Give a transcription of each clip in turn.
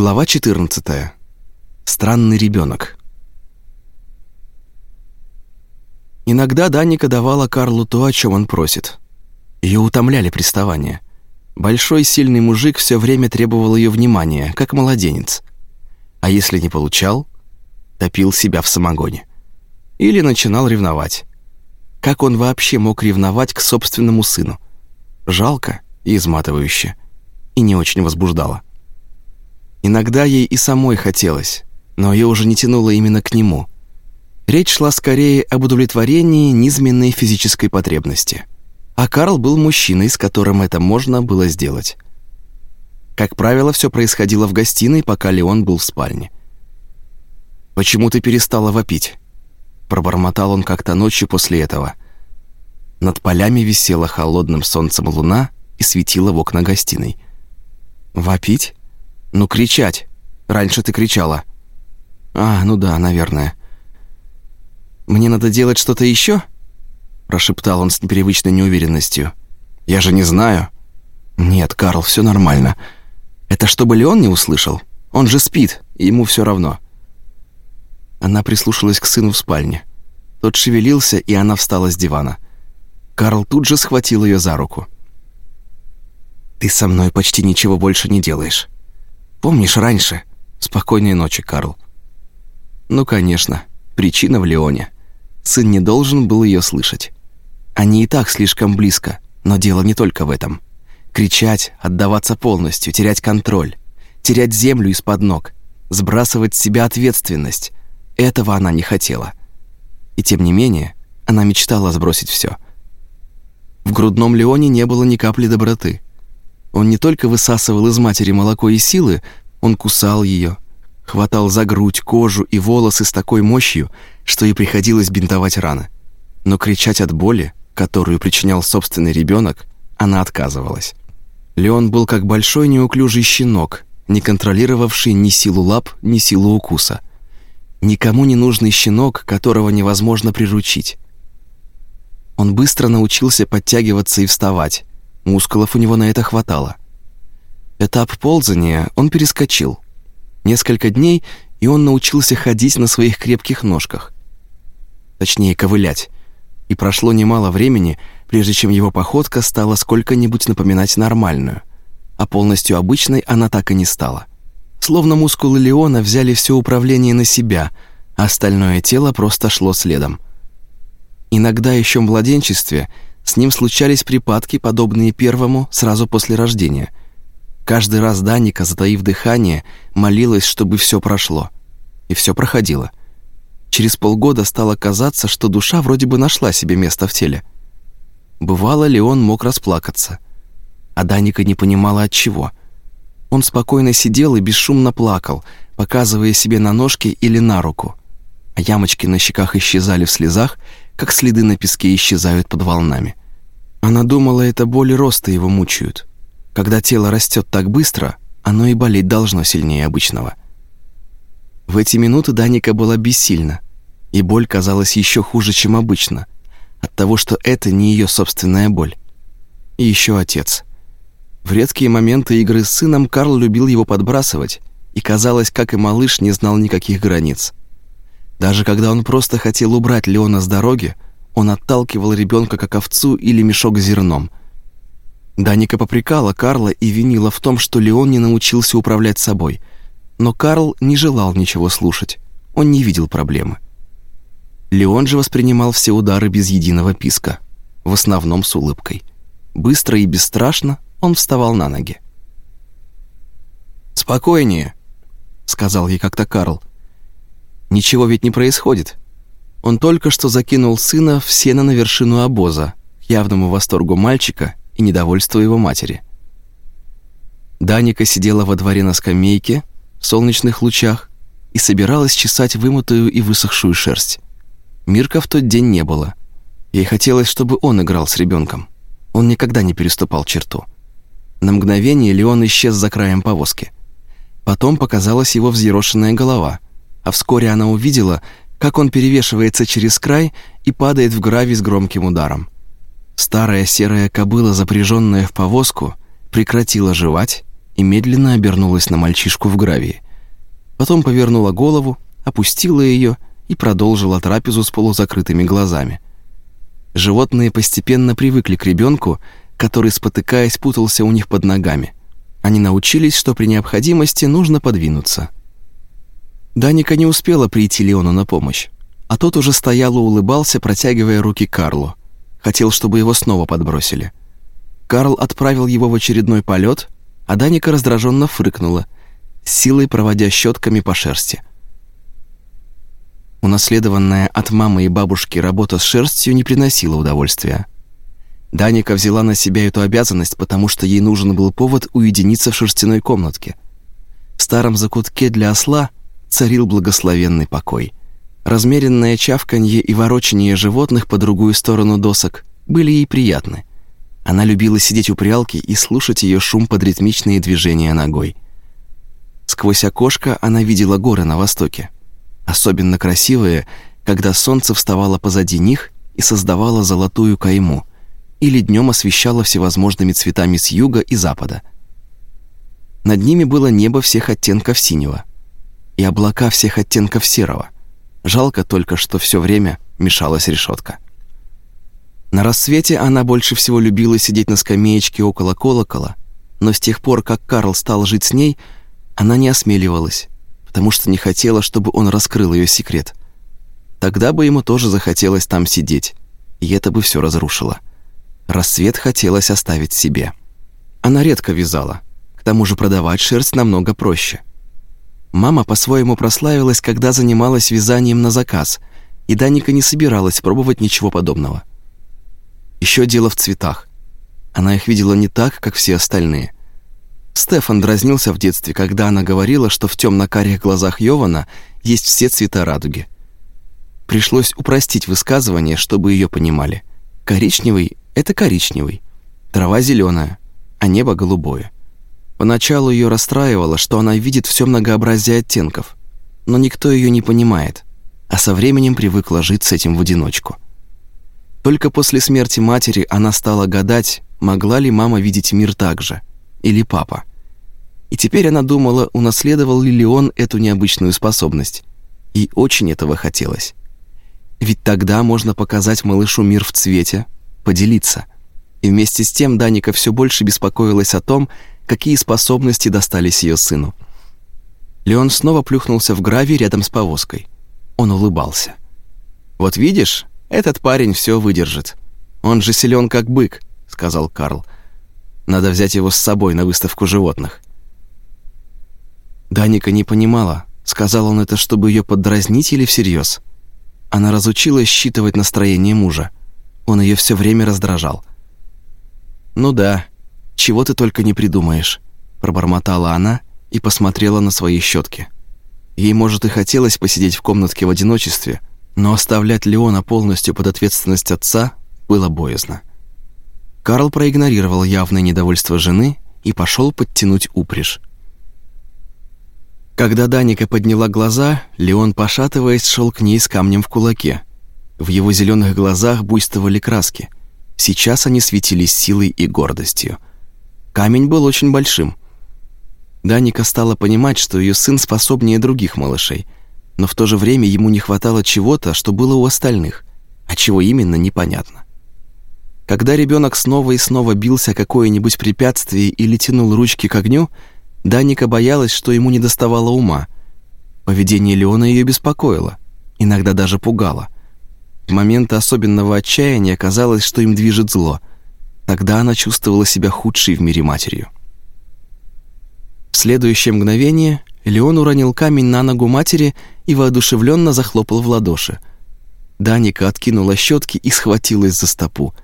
Глава 14. Странный ребенок. Иногда Даника давала Карлу то, о чем он просит. Ее утомляли приставания. Большой сильный мужик все время требовал ее внимания, как младенец. А если не получал, топил себя в самогоне. Или начинал ревновать. Как он вообще мог ревновать к собственному сыну? Жалко и изматывающе. И не очень возбуждало. Иногда ей и самой хотелось, но ее уже не тянуло именно к нему. Речь шла скорее об удовлетворении низменной физической потребности. А Карл был мужчиной, с которым это можно было сделать. Как правило, все происходило в гостиной, пока Леон был в спальне. «Почему ты перестала вопить?» Пробормотал он как-то ночью после этого. Над полями висела холодным солнцем луна и светила в окна гостиной. «Вопить?» «Ну, кричать. Раньше ты кричала». «А, ну да, наверное». «Мне надо делать что-то еще?» Прошептал он с непривычной неуверенностью. «Я же не знаю». «Нет, Карл, все нормально. Это чтобы Леон не услышал? Он же спит, ему все равно». Она прислушалась к сыну в спальне. Тот шевелился, и она встала с дивана. Карл тут же схватил ее за руку. «Ты со мной почти ничего больше не делаешь. Помнишь раньше? Спокойной ночи, Карл. Ну, конечно, причина в Леоне. Сын не должен был ее слышать. Они и так слишком близко, но дело не только в этом. Кричать, отдаваться полностью, терять контроль, терять землю из-под ног, сбрасывать с себя ответственность. Этого она не хотела. И тем не менее, она мечтала сбросить все. В грудном Леоне не было ни капли доброты. Он не только высасывал из матери молоко и силы, он кусал ее, хватал за грудь, кожу и волосы с такой мощью, что ей приходилось бинтовать раны. Но кричать от боли, которую причинял собственный ребенок, она отказывалась. Леон был как большой неуклюжий щенок, не контролировавший ни силу лап, ни силу укуса. Никому не нужный щенок, которого невозможно приручить. Он быстро научился подтягиваться и вставать, Мускулов у него на это хватало. Этап ползания он перескочил. Несколько дней, и он научился ходить на своих крепких ножках. Точнее, ковылять. И прошло немало времени, прежде чем его походка стала сколько-нибудь напоминать нормальную. А полностью обычной она так и не стала. Словно мускулы Леона взяли все управление на себя, а остальное тело просто шло следом. Иногда еще в младенчестве – с ним случались припадки, подобные первому сразу после рождения. Каждый раз Даника, затаив дыхание, молилась, чтобы все прошло. И все проходило. Через полгода стало казаться, что душа вроде бы нашла себе место в теле. Бывало ли он мог расплакаться. А Даника не понимала от чего. Он спокойно сидел и бесшумно плакал, показывая себе на ножки или на руку. А ямочки на щеках исчезали в слезах, как следы на песке исчезают под волнами. Она думала, это боли роста его мучают. Когда тело растет так быстро, оно и болеть должно сильнее обычного. В эти минуты Даника была бессильна, и боль казалась еще хуже, чем обычно, от того, что это не ее собственная боль. И еще отец. В редкие моменты игры с сыном Карл любил его подбрасывать, и казалось, как и малыш, не знал никаких границ. Даже когда он просто хотел убрать Леона с дороги, он отталкивал ребенка как овцу или мешок с зерном. Даника попрекала Карла и винила в том, что Леон не научился управлять собой. Но Карл не желал ничего слушать. Он не видел проблемы. Леон же воспринимал все удары без единого писка, в основном с улыбкой. Быстро и бесстрашно он вставал на ноги. «Спокойнее», — сказал ей как-то Карл. Ничего ведь не происходит. Он только что закинул сына в сено на вершину обоза, к явному восторгу мальчика и недовольству его матери. Даника сидела во дворе на скамейке в солнечных лучах и собиралась чесать вымытую и высохшую шерсть. Мирка в тот день не было. Ей хотелось, чтобы он играл с ребенком. Он никогда не переступал черту. На мгновение Леон исчез за краем повозки. Потом показалась его взъерошенная голова – а вскоре она увидела, как он перевешивается через край и падает в гравий с громким ударом. Старая серая кобыла, запряженная в повозку, прекратила жевать и медленно обернулась на мальчишку в гравии. Потом повернула голову, опустила ее и продолжила трапезу с полузакрытыми глазами. Животные постепенно привыкли к ребенку, который, спотыкаясь, путался у них под ногами. Они научились, что при необходимости нужно подвинуться. Даника не успела прийти Леону на помощь, а тот уже стоял и улыбался, протягивая руки Карлу. Хотел, чтобы его снова подбросили. Карл отправил его в очередной полет, а Даника раздраженно фрыкнула, силой проводя щетками по шерсти. Унаследованная от мамы и бабушки работа с шерстью не приносила удовольствия. Даника взяла на себя эту обязанность, потому что ей нужен был повод уединиться в шерстяной комнатке. В старом закутке для осла царил благословенный покой. Размеренное чавканье и ворочание животных по другую сторону досок были ей приятны. Она любила сидеть у прялки и слушать ее шум под ритмичные движения ногой. Сквозь окошко она видела горы на востоке. Особенно красивые, когда солнце вставало позади них и создавало золотую кайму – или днем освещало всевозможными цветами с юга и запада. Над ними было небо всех оттенков синего и облака всех оттенков серого. Жалко только, что все время мешалась решетка. На рассвете она больше всего любила сидеть на скамеечке около колокола, но с тех пор, как Карл стал жить с ней, она не осмеливалась, потому что не хотела, чтобы он раскрыл ее секрет. Тогда бы ему тоже захотелось там сидеть, и это бы все разрушило. Рассвет хотелось оставить себе. Она редко вязала. К тому же продавать шерсть намного проще. Мама по-своему прославилась, когда занималась вязанием на заказ, и Даника не собиралась пробовать ничего подобного. Еще дело в цветах. Она их видела не так, как все остальные. Стефан дразнился в детстве, когда она говорила, что в темно-карих глазах Йована есть все цвета радуги. Пришлось упростить высказывание, чтобы ее понимали. Коричневый это коричневый, трава зеленая, а небо голубое. Поначалу ее расстраивало, что она видит все многообразие оттенков, но никто ее не понимает, а со временем привыкла жить с этим в одиночку. Только после смерти матери она стала гадать, могла ли мама видеть мир так же, или папа. И теперь она думала, унаследовал ли Леон эту необычную способность. И очень этого хотелось. Ведь тогда можно показать малышу мир в цвете, поделиться. И вместе с тем Даника все больше беспокоилась о том, какие способности достались ее сыну. Леон снова плюхнулся в гравий рядом с повозкой. Он улыбался. «Вот видишь, этот парень все выдержит. Он же силен как бык», — сказал Карл. «Надо взять его с собой на выставку животных». Даника не понимала, сказал он это, чтобы ее поддразнить или всерьез. Она разучилась считывать настроение мужа. Он ее все время раздражал. «Ну да, чего ты только не придумаешь», — пробормотала она и посмотрела на свои щетки. Ей, может, и хотелось посидеть в комнатке в одиночестве, но оставлять Леона полностью под ответственность отца было боязно. Карл проигнорировал явное недовольство жены и пошел подтянуть упряжь. Когда Даника подняла глаза, Леон, пошатываясь, шел к ней с камнем в кулаке. В его зеленых глазах буйствовали краски. Сейчас они светились силой и гордостью. Камень был очень большим. Даника стала понимать, что ее сын способнее других малышей, но в то же время ему не хватало чего-то, что было у остальных, а чего именно непонятно. Когда ребенок снова и снова бился какое-нибудь препятствие или тянул ручки к огню, Даника боялась, что ему не доставало ума. Поведение Леона ее беспокоило, иногда даже пугало – в моменты особенного отчаяния казалось, что им движет зло. Тогда она чувствовала себя худшей в мире матерью. В следующее мгновение Леон уронил камень на ногу матери и воодушевленно захлопал в ладоши. Даника откинула щетки и схватилась за стопу.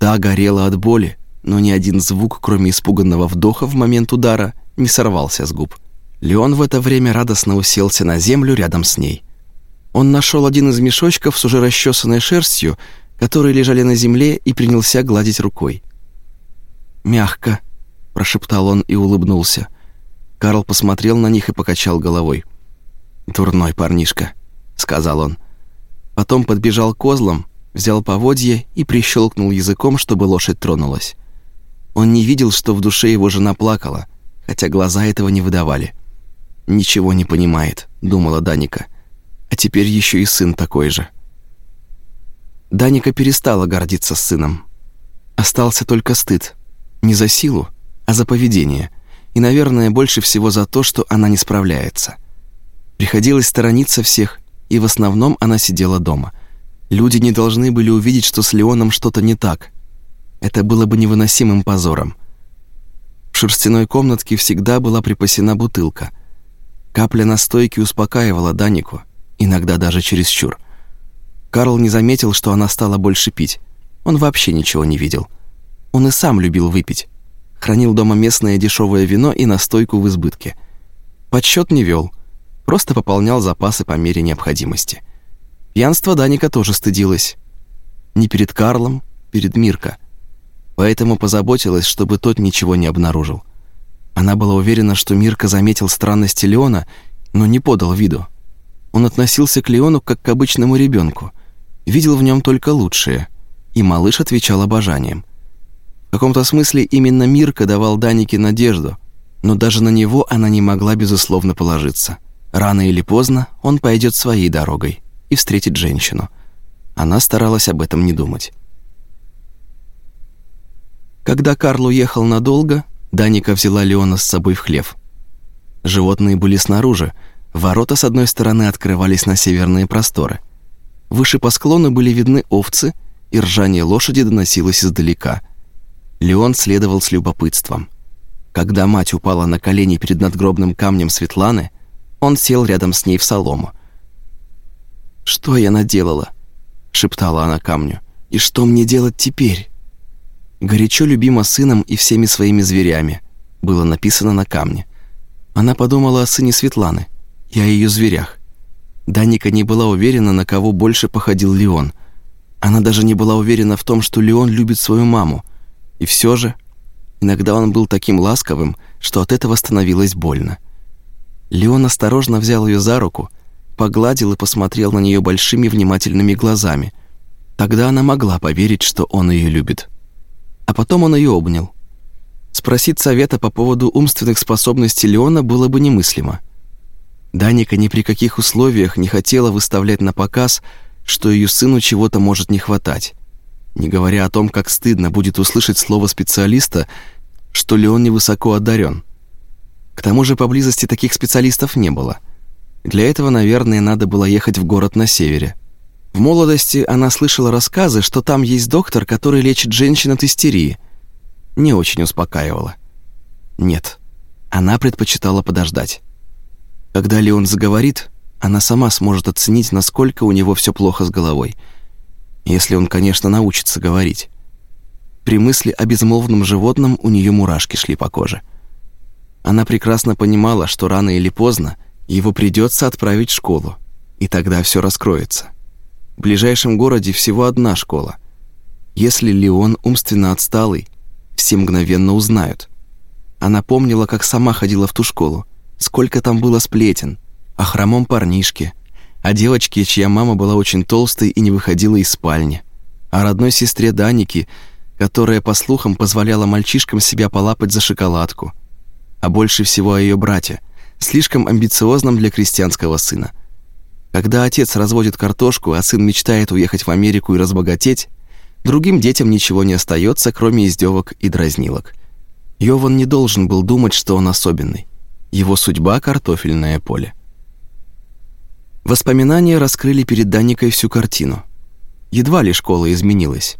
Та горела от боли, но ни один звук, кроме испуганного вдоха в момент удара, не сорвался с губ. Леон в это время радостно уселся на землю рядом с ней. Он нашел один из мешочков с уже расчесанной шерстью, которые лежали на земле, и принялся гладить рукой. «Мягко», — прошептал он и улыбнулся. Карл посмотрел на них и покачал головой. «Дурной парнишка», — сказал он. Потом подбежал к козлам, взял поводье и прищелкнул языком, чтобы лошадь тронулась. Он не видел, что в душе его жена плакала, хотя глаза этого не выдавали. «Ничего не понимает», — думала Даника. «А теперь еще и сын такой же». Даника перестала гордиться сыном. Остался только стыд. Не за силу, а за поведение. И, наверное, больше всего за то, что она не справляется. Приходилось сторониться всех, и в основном она сидела дома. Люди не должны были увидеть, что с Леоном что-то не так. Это было бы невыносимым позором. В шерстяной комнатке всегда была припасена бутылка. Капля настойки успокаивала Данику, иногда даже чересчур. Карл не заметил, что она стала больше пить. Он вообще ничего не видел. Он и сам любил выпить. Хранил дома местное дешевое вино и настойку в избытке. Подсчет не вел, просто пополнял запасы по мере необходимости. Пьянство Даника тоже стыдилась. Не перед Карлом, перед Мирко. Поэтому позаботилась, чтобы тот ничего не обнаружил. Она была уверена, что Мирка заметил странности Леона, но не подал виду. Он относился к Леону как к обычному ребенку, видел в нем только лучшее, и малыш отвечал обожанием. В каком-то смысле именно Мирка давал Данике надежду, но даже на него она не могла безусловно положиться. Рано или поздно он пойдет своей дорогой и встретит женщину. Она старалась об этом не думать. Когда Карл уехал надолго, Даника взяла Леона с собой в хлев. Животные были снаружи, ворота с одной стороны открывались на северные просторы. Выше по склону были видны овцы, и ржание лошади доносилось издалека. Леон следовал с любопытством. Когда мать упала на колени перед надгробным камнем Светланы, он сел рядом с ней в солому. «Что я наделала?» — шептала она камню. «И что мне делать теперь?» «Горячо любима сыном и всеми своими зверями», было написано на камне. Она подумала о сыне Светланы и о ее зверях. Даника не была уверена, на кого больше походил Леон. Она даже не была уверена в том, что Леон любит свою маму. И все же, иногда он был таким ласковым, что от этого становилось больно. Леон осторожно взял ее за руку, погладил и посмотрел на нее большими внимательными глазами. Тогда она могла поверить, что он ее любит. А потом он ее обнял. Спросить совета по поводу умственных способностей Леона было бы немыслимо. Даника ни при каких условиях не хотела выставлять на показ, что ее сыну чего-то может не хватать. Не говоря о том, как стыдно будет услышать слово специалиста, что Леон невысоко одарен. К тому же поблизости таких специалистов не было. Для этого, наверное, надо было ехать в город на севере. В молодости она слышала рассказы, что там есть доктор, который лечит женщин от истерии. Не очень успокаивала. Нет, она предпочитала подождать. Когда Леон заговорит, она сама сможет оценить, насколько у него все плохо с головой. Если он, конечно, научится говорить. При мысли о безмолвном животном у нее мурашки шли по коже. Она прекрасно понимала, что рано или поздно его придется отправить в школу, и тогда все раскроется. В ближайшем городе всего одна школа. Если Леон умственно отсталый, все мгновенно узнают. Она помнила, как сама ходила в ту школу, сколько там было сплетен, о хромом парнишке, о девочке, чья мама была очень толстой и не выходила из спальни, о родной сестре Даники, которая, по слухам, позволяла мальчишкам себя полапать за шоколадку – а больше всего о ее брате, слишком амбициозном для крестьянского сына. Когда отец разводит картошку, а сын мечтает уехать в Америку и разбогатеть, другим детям ничего не остается, кроме издевок и дразнилок. Йован не должен был думать, что он особенный. Его судьба — картофельное поле. Воспоминания раскрыли перед Даникой всю картину. Едва ли школа изменилась.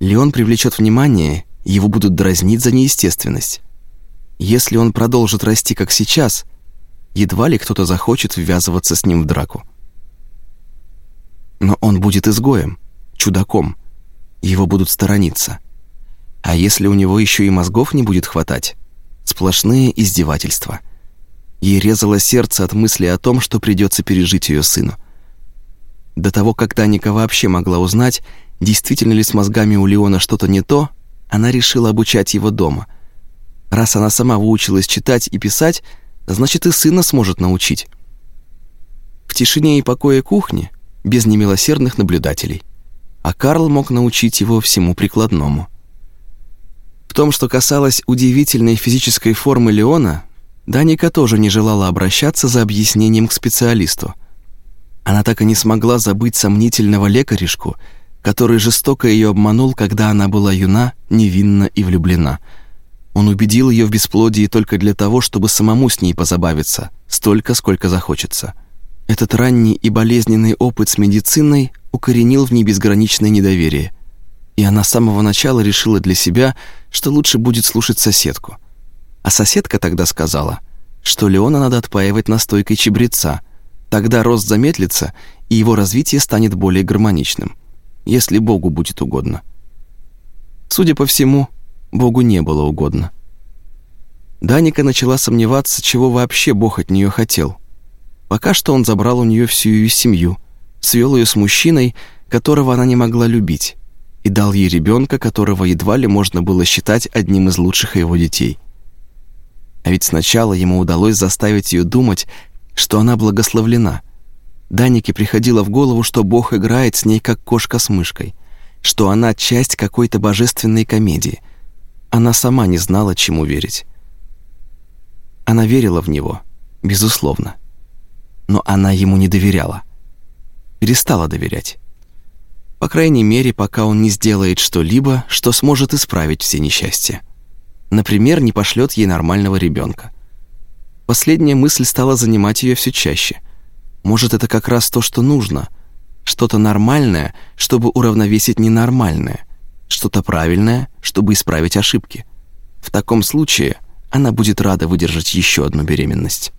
Леон привлечет внимание, его будут дразнить за неестественность. Если он продолжит расти, как сейчас, едва ли кто-то захочет ввязываться с ним в драку. Но он будет изгоем, чудаком. Его будут сторониться. А если у него еще и мозгов не будет хватать? Сплошные издевательства. Ей резало сердце от мысли о том, что придется пережить ее сыну. До того, как Таника вообще могла узнать, действительно ли с мозгами у Леона что-то не то, она решила обучать его дома — Раз она сама выучилась читать и писать, значит и сына сможет научить. В тишине и покое кухни, без немилосердных наблюдателей. А Карл мог научить его всему прикладному. В том, что касалось удивительной физической формы Леона, Даника тоже не желала обращаться за объяснением к специалисту. Она так и не смогла забыть сомнительного лекаришку, который жестоко ее обманул, когда она была юна, невинна и влюблена. Он убедил ее в бесплодии только для того, чтобы самому с ней позабавиться, столько, сколько захочется. Этот ранний и болезненный опыт с медициной укоренил в ней безграничное недоверие, и она с самого начала решила для себя, что лучше будет слушать соседку. А соседка тогда сказала, что Леона надо отпаивать настойкой чебреца, тогда рост замедлится, и его развитие станет более гармоничным если Богу будет угодно. Судя по всему, Богу не было угодно. Даника начала сомневаться, чего вообще Бог от нее хотел. Пока что он забрал у нее всю ее семью, свел ее с мужчиной, которого она не могла любить, и дал ей ребенка, которого едва ли можно было считать одним из лучших его детей. А ведь сначала ему удалось заставить ее думать, что она благословлена – Данике приходило в голову, что Бог играет с ней как кошка с мышкой, что она часть какой-то божественной комедии. Она сама не знала, чему верить. Она верила в него, безусловно. Но она ему не доверяла. Перестала доверять. По крайней мере, пока он не сделает что-либо, что сможет исправить все несчастья. Например, не пошлет ей нормального ребенка. Последняя мысль стала занимать ее все чаще – может, это как раз то, что нужно. Что-то нормальное, чтобы уравновесить ненормальное. Что-то правильное, чтобы исправить ошибки. В таком случае она будет рада выдержать еще одну беременность.